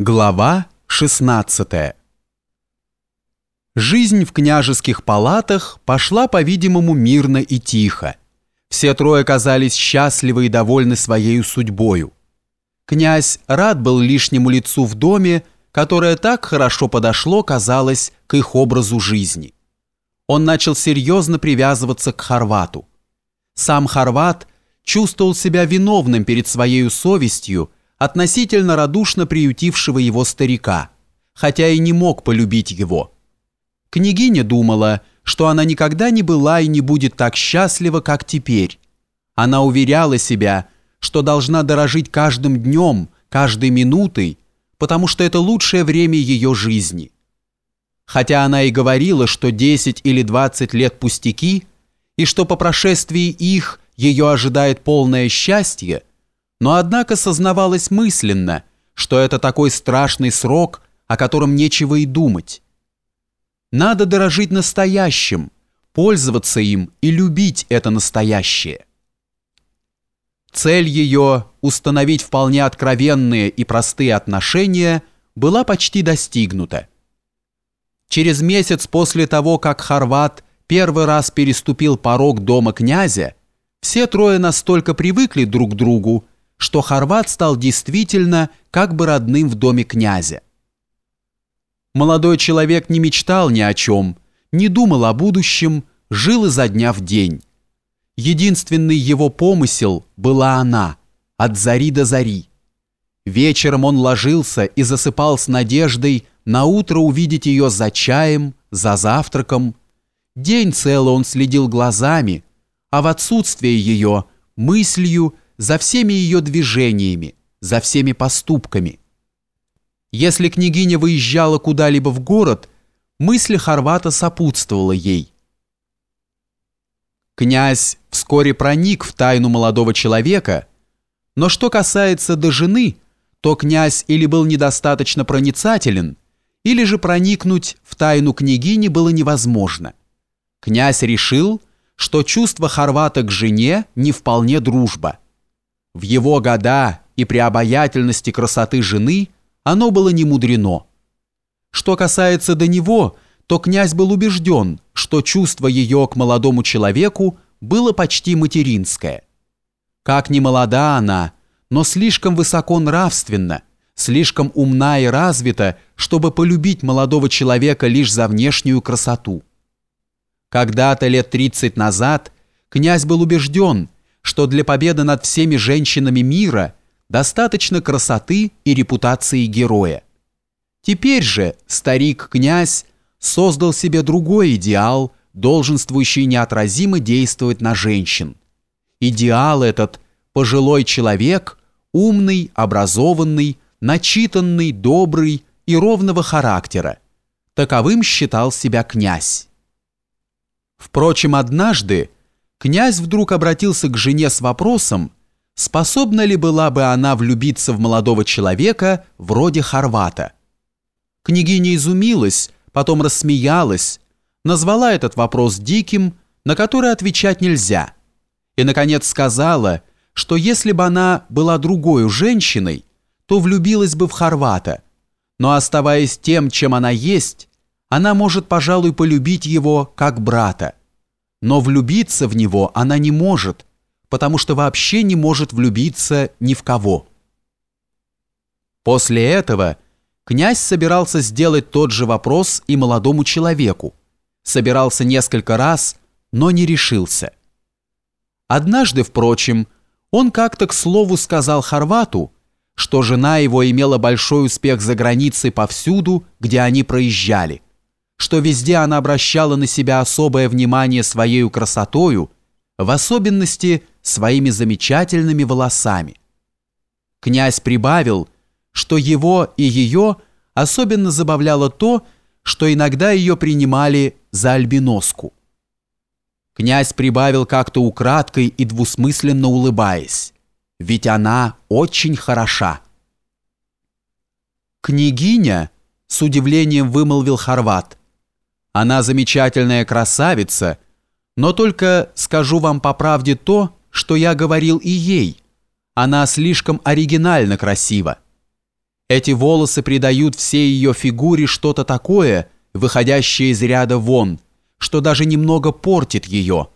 Глава 16 Жизнь в княжеских палатах пошла, по-видимому, мирно и тихо. Все трое казались счастливы и довольны своей судьбою. Князь рад был лишнему лицу в доме, которое так хорошо подошло, казалось, к их образу жизни. Он начал серьезно привязываться к Хорвату. Сам Хорват чувствовал себя виновным перед своей совестью, относительно радушно приютившего его старика, хотя и не мог полюбить его. Княгиня думала, что она никогда не была и не будет так счастлива, как теперь. Она уверяла себя, что должна дорожить каждым днем, каждой минутой, потому что это лучшее время ее жизни. Хотя она и говорила, что 10 или 20 лет пустяки, и что по прошествии их ее ожидает полное счастье, но однако сознавалось мысленно, что это такой страшный срок, о котором нечего и думать. Надо дорожить настоящим, пользоваться им и любить это настоящее. Цель ее – установить вполне откровенные и простые отношения – была почти достигнута. Через месяц после того, как Хорват первый раз переступил порог дома князя, все трое настолько привыкли друг к другу, что Хорват стал действительно как бы родным в доме князя. Молодой человек не мечтал ни о чем, не думал о будущем, жил изо дня в день. Единственный его помысел была она, от зари до зари. Вечером он ложился и засыпал с надеждой на утро увидеть ее за чаем, за завтраком. День целый он следил глазами, а в отсутствие ее – мыслью – за всеми ее движениями, за всеми поступками. Если княгиня выезжала куда-либо в город, мысль Хорвата сопутствовала ей. Князь вскоре проник в тайну молодого человека, но что касается до жены, то князь или был недостаточно проницателен, или же проникнуть в тайну княгини было невозможно. Князь решил, что чувство Хорвата к жене не вполне дружба – в его года и при обаятельности красоты жены оно было не мудрено. Что касается до него, то князь был убежден, что чувство ее к молодому человеку было почти материнское. Как ни молода она, но слишком высоко нравственна, слишком умна и развита, чтобы полюбить молодого человека лишь за внешнюю красоту. Когда-то лет 30 назад князь был убежден, что для победы над всеми женщинами мира достаточно красоты и репутации героя. Теперь же старик-князь создал себе другой идеал, долженствующий неотразимо действовать на женщин. Идеал этот – пожилой человек, умный, образованный, начитанный, добрый и ровного характера. Таковым считал себя князь. Впрочем, однажды князь вдруг обратился к жене с вопросом, способна ли была бы она влюбиться в молодого человека вроде Хорвата. Княгиня изумилась, потом рассмеялась, назвала этот вопрос диким, на который отвечать нельзя, и, наконец, сказала, что если бы она была другой женщиной, то влюбилась бы в Хорвата, но оставаясь тем, чем она есть, она может, пожалуй, полюбить его как брата но влюбиться в него она не может, потому что вообще не может влюбиться ни в кого. После этого князь собирался сделать тот же вопрос и молодому человеку. Собирался несколько раз, но не решился. Однажды, впрочем, он как-то к слову сказал Хорвату, что жена его имела большой успех за границей повсюду, где они проезжали что везде она обращала на себя особое внимание своей красотою, в особенности своими замечательными волосами. Князь прибавил, что его и ее особенно забавляло то, что иногда ее принимали за альбиноску. Князь прибавил как-то украдкой и двусмысленно улыбаясь, ведь она очень хороша. «Княгиня», — с удивлением вымолвил Хорват, — она замечательная красавица, но только скажу вам по правде то, что я говорил и ей. Она слишком оригинально красива. Эти волосы придают всей ее фигуре что-то такое, выходящее из ряда вон, что даже немного портит ее,